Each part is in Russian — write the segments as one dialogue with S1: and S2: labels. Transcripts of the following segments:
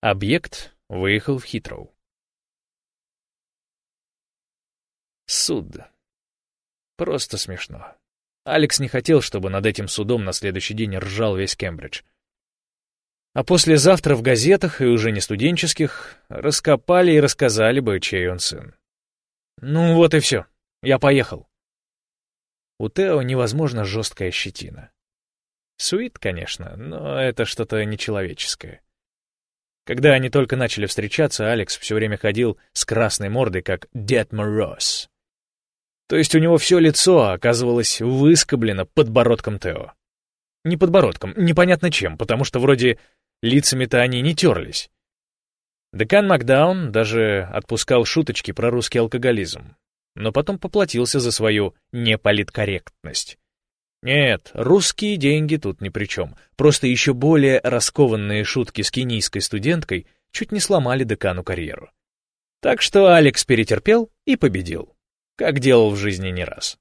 S1: Объект выехал в Хитроу. Суд. Просто смешно. Алекс не хотел, чтобы над этим судом на следующий день ржал весь Кембридж. А послезавтра в газетах, и уже не студенческих, раскопали и рассказали бы, чей он сын. Ну вот и все. Я поехал. У Тео невозможно жесткая щетина. Суит, конечно, но это что-то нечеловеческое. Когда они только начали встречаться, Алекс все время ходил с красной мордой, как Дед Мороз. То есть у него все лицо оказывалось выскоблено подбородком Тео. Не подбородком, непонятно чем, потому что вроде лицами-то они не терлись. Декан Макдаун даже отпускал шуточки про русский алкоголизм, но потом поплатился за свою неполиткорректность. Нет, русские деньги тут ни при чем, просто еще более раскованные шутки с кенийской студенткой чуть не сломали декану карьеру. Так что Алекс перетерпел и победил как делал в жизни не раз.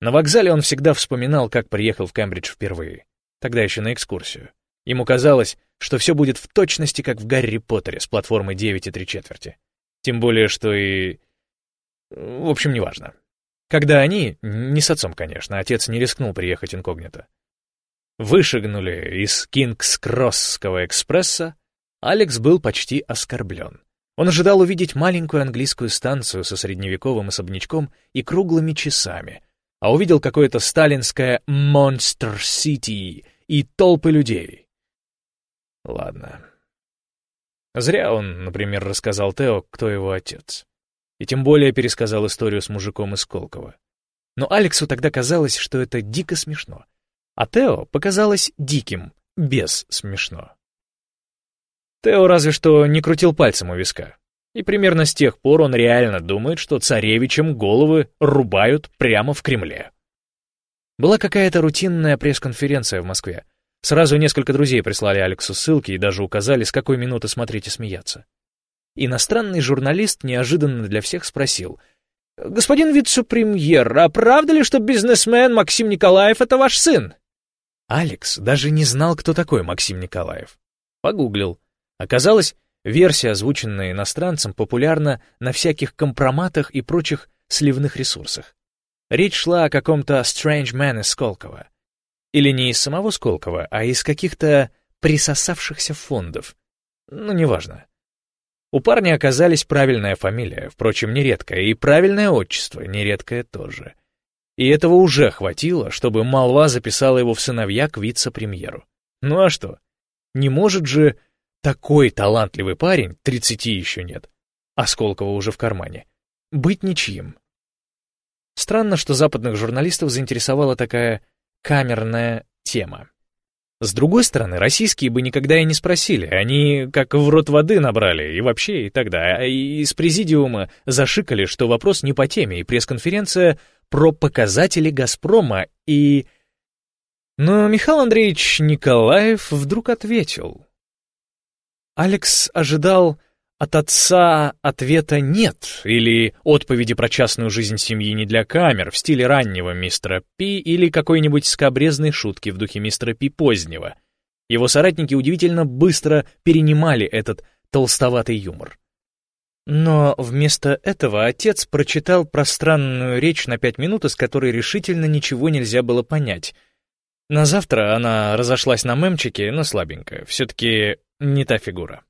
S1: На вокзале он всегда вспоминал, как приехал в Кембридж впервые, тогда еще на экскурсию. Ему казалось, что все будет в точности, как в Гарри Поттере с платформы 9 и 3 четверти. Тем более, что и... В общем, неважно. Когда они, не с отцом, конечно, отец не рискнул приехать инкогнито, вышагнули из Кингс-Кроссского экспресса, Алекс был почти оскорблен. Он ожидал увидеть маленькую английскую станцию со средневековым особнячком и круглыми часами, а увидел какое-то сталинское «Монстр Сити» и толпы людей. Ладно. Зря он, например, рассказал Тео, кто его отец. И тем более пересказал историю с мужиком из Колково. Но Алексу тогда казалось, что это дико смешно. А Тео показалось диким, без смешно. Тео разве что не крутил пальцем у виска. И примерно с тех пор он реально думает, что царевичам головы рубают прямо в Кремле. Была какая-то рутинная пресс-конференция в Москве. Сразу несколько друзей прислали Алексу ссылки и даже указали, с какой минуты смотреть и смеяться. Иностранный журналист неожиданно для всех спросил. «Господин вице-премьер, а правда ли, что бизнесмен Максим Николаев — это ваш сын?» Алекс даже не знал, кто такой Максим Николаев. Погуглил. Оказалось, версия, озвученная иностранцем, популярна на всяких компроматах и прочих сливных ресурсах. Речь шла о каком-то strange man из Сколково. Или не из самого Сколково, а из каких-то присосавшихся фондов. Ну, неважно. У парня оказались правильная фамилия, впрочем, нередкая, и правильное отчество, нередкое тоже. И этого уже хватило, чтобы молва записала его в сыновья к вице-премьеру. Ну а что? Не может же такой талантливый парень, 30 еще нет, а Сколково уже в кармане, быть ничьим. Странно, что западных журналистов заинтересовала такая камерная тема. С другой стороны, российские бы никогда и не спросили, они как в рот воды набрали, и вообще, и тогда, а из президиума зашикали, что вопрос не по теме, и пресс-конференция про показатели «Газпрома», и... Но Михаил Андреевич Николаев вдруг ответил, Алекс ожидал от отца ответа «нет» или отповеди про частную жизнь семьи не для камер в стиле раннего мистера Пи или какой-нибудь скобрезной шутки в духе мистера Пи позднего. Его соратники удивительно быстро перенимали этот толстоватый юмор. Но вместо этого отец прочитал пространную речь на пять минут, из которой решительно ничего нельзя было понять. На завтра она разошлась на мемчике, но слабенько. Все-таки не та фигура.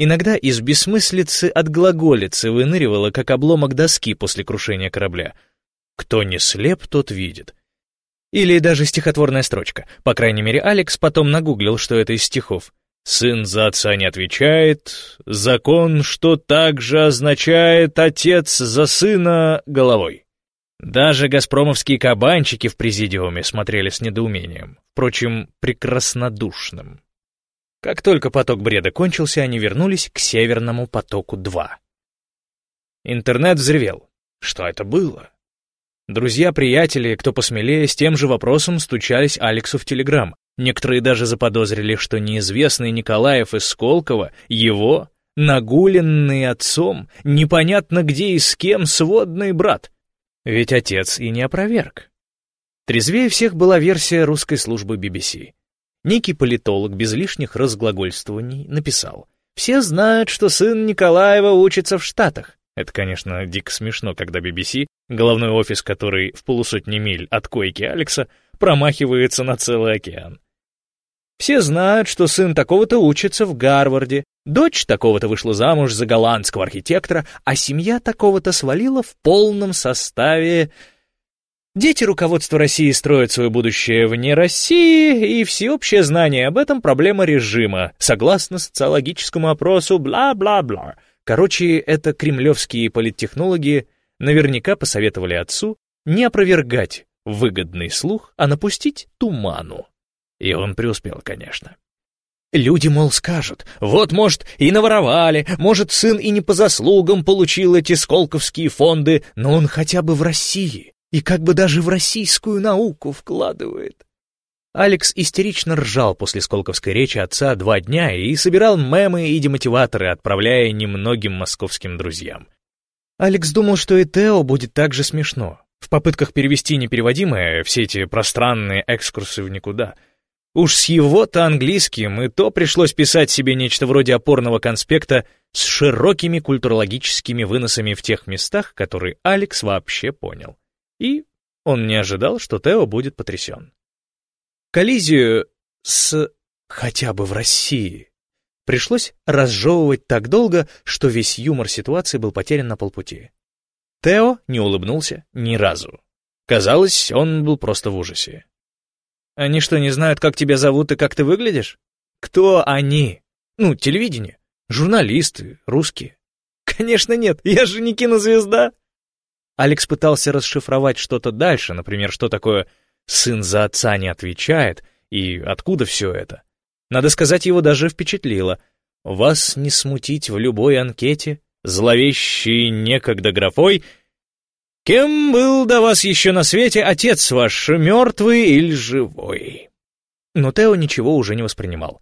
S1: Иногда из бессмыслицы от глаголицы выныривала, как обломок доски после крушения корабля. «Кто не слеп, тот видит». Или даже стихотворная строчка. По крайней мере, Алекс потом нагуглил, что это из стихов. «Сын за отца не отвечает, закон, что также означает отец за сына головой». Даже газпромовские кабанчики в президиуме смотрели с недоумением, впрочем, прекраснодушным. Как только поток бреда кончился, они вернулись к Северному потоку-2. Интернет взревел. Что это было? Друзья-приятели, кто посмелее, с тем же вопросом стучались Алексу в Телеграм. Некоторые даже заподозрили, что неизвестный Николаев из Сколково, его, нагуленный отцом, непонятно где и с кем сводный брат. Ведь отец и не опроверг. Трезвее всех была версия русской службы BBC. Некий политолог без лишних разглагольствований написал, Все знают, что сын Николаева учится в Штатах. Это, конечно, дико смешно, когда BBC, головной офис который в полусотни миль от койки Алекса, промахивается на целый океан. Все знают, что сын такого-то учится в Гарварде, дочь такого-то вышла замуж за голландского архитектора, а семья такого-то свалила в полном составе Дети руководства России строят свое будущее вне России, и всеобщее знание об этом — проблема режима, согласно социологическому опросу бла-бла-бла. Короче, это кремлевские политтехнологи наверняка посоветовали отцу не опровергать выгодный слух, а напустить туману. И он преуспел, конечно. Люди, мол, скажут, вот, может, и наворовали, может, сын и не по заслугам получил эти сколковские фонды, но он хотя бы в России и как бы даже в российскую науку вкладывает. Алекс истерично ржал после сколковской речи отца два дня и собирал мемы и демотиваторы, отправляя немногим московским друзьям. Алекс думал, что и Тео будет так же смешно. В попытках перевести непереводимое, все эти пространные экскурсы в никуда. Уж с его-то английским и то пришлось писать себе нечто вроде опорного конспекта с широкими культурологическими выносами в тех местах, которые Алекс вообще понял. И он не ожидал, что Тео будет потрясен. Коллизию с «хотя бы в России» пришлось разжевывать так долго, что весь юмор ситуации был потерян на полпути. Тео не улыбнулся ни разу. Казалось, он был просто в ужасе. «Они что, не знают, как тебя зовут и как ты выглядишь? Кто они? Ну, телевидение. Журналисты, русские. Конечно нет, я же не кинозвезда. Алекс пытался расшифровать что-то дальше, например, что такое «сын за отца не отвечает» и откуда все это. Надо сказать, его даже впечатлило. «Вас не смутить в любой анкете, зловещий некогда графой, кем был до вас еще на свете отец ваш, мертвый или живой?» Но Тео ничего уже не воспринимал.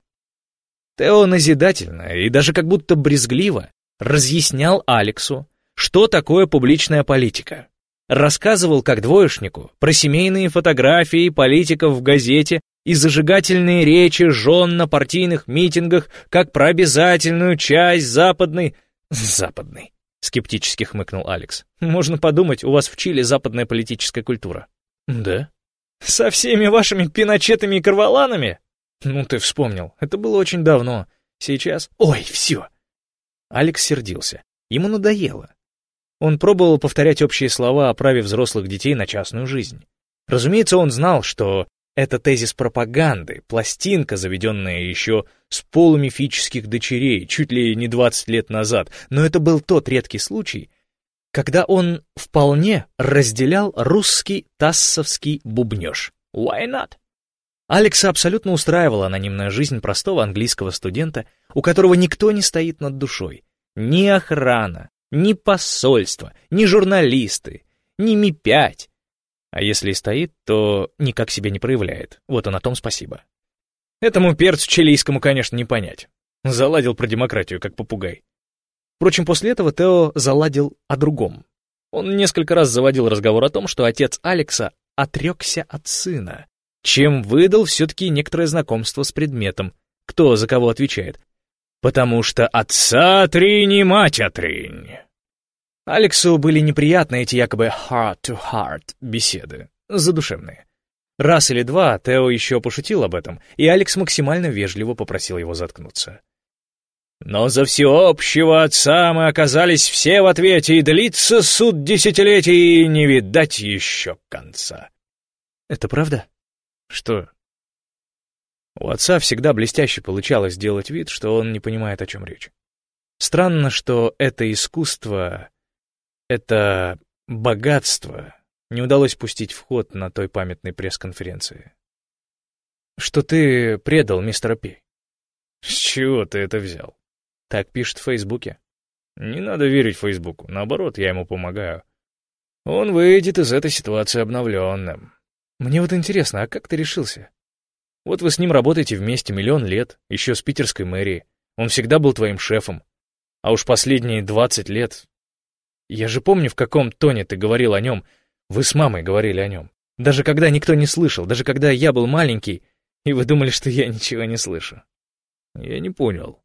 S1: Тео назидательно и даже как будто брезгливо разъяснял Алексу, что такое публичная политика. Рассказывал как двоечнику про семейные фотографии политиков в газете и зажигательные речи жен на партийных митингах, как про обязательную часть западной... Западной, скептически хмыкнул Алекс. Можно подумать, у вас в Чили западная политическая культура. Да? Со всеми вашими пиночетами и карваланами? Ну ты вспомнил, это было очень давно. Сейчас... Ой, все. Алекс сердился. Ему надоело. Он пробовал повторять общие слова о праве взрослых детей на частную жизнь. Разумеется, он знал, что это тезис пропаганды, пластинка, заведенная еще с полумифических дочерей, чуть ли не 20 лет назад, но это был тот редкий случай, когда он вполне разделял русский тассовский бубнеж. Why not? Алекса абсолютно устраивала анонимная жизнь простого английского студента, у которого никто не стоит над душой. Ни охрана, ни посольство, ни журналисты, ни Ми-5. А если и стоит, то никак себя не проявляет. Вот и на том спасибо. Этому перцу чилийскому, конечно, не понять. Заладил про демократию, как попугай. Впрочем, после этого Тео заладил о другом. Он несколько раз заводил разговор о том, что отец Алекса отрекся от сына, чем выдал все-таки некоторое знакомство с предметом, кто за кого отвечает, потому что отца отринь и мать отринь. Алексу были неприятны эти якобы heart-to-heart беседы, задушевные. Раз или два Тео еще пошутил об этом, и Алекс максимально вежливо попросил его заткнуться. Но за всеобщего отца мы оказались все в ответе, и длится суд десятилетий, и не видать еще конца. Это правда? Что, у отца всегда блестяще получалось делать вид, что он не понимает, о чем речь. Странно, что это искусство, это богатство не удалось пустить в ход на той памятной пресс-конференции. Что ты предал мистера Пи. С чего ты это взял? Так пишет в Фейсбуке. Не надо верить Фейсбуку, наоборот, я ему помогаю. Он выйдет из этой ситуации обновленным. Мне вот интересно, а как ты решился? Вот вы с ним работаете вместе миллион лет, еще с питерской мэрии. Он всегда был твоим шефом. А уж последние двадцать лет... Я же помню, в каком тоне ты говорил о нем. Вы с мамой говорили о нем. Даже когда никто не слышал, даже когда я был маленький, и вы думали, что я ничего не слышу. Я не понял.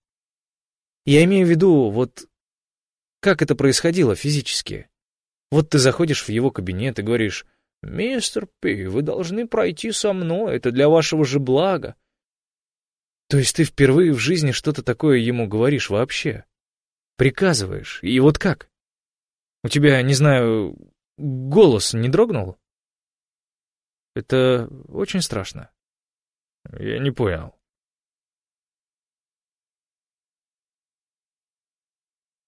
S1: Я имею в виду, вот как это происходило физически. Вот ты заходишь в его кабинет и говоришь, «Мистер Пи, вы должны пройти со мной, это для вашего же блага». То есть ты впервые в жизни что-то такое ему говоришь вообще? Приказываешь, и вот как? У тебя, не знаю, голос не дрогнул? Это очень страшно.
S2: Я не понял.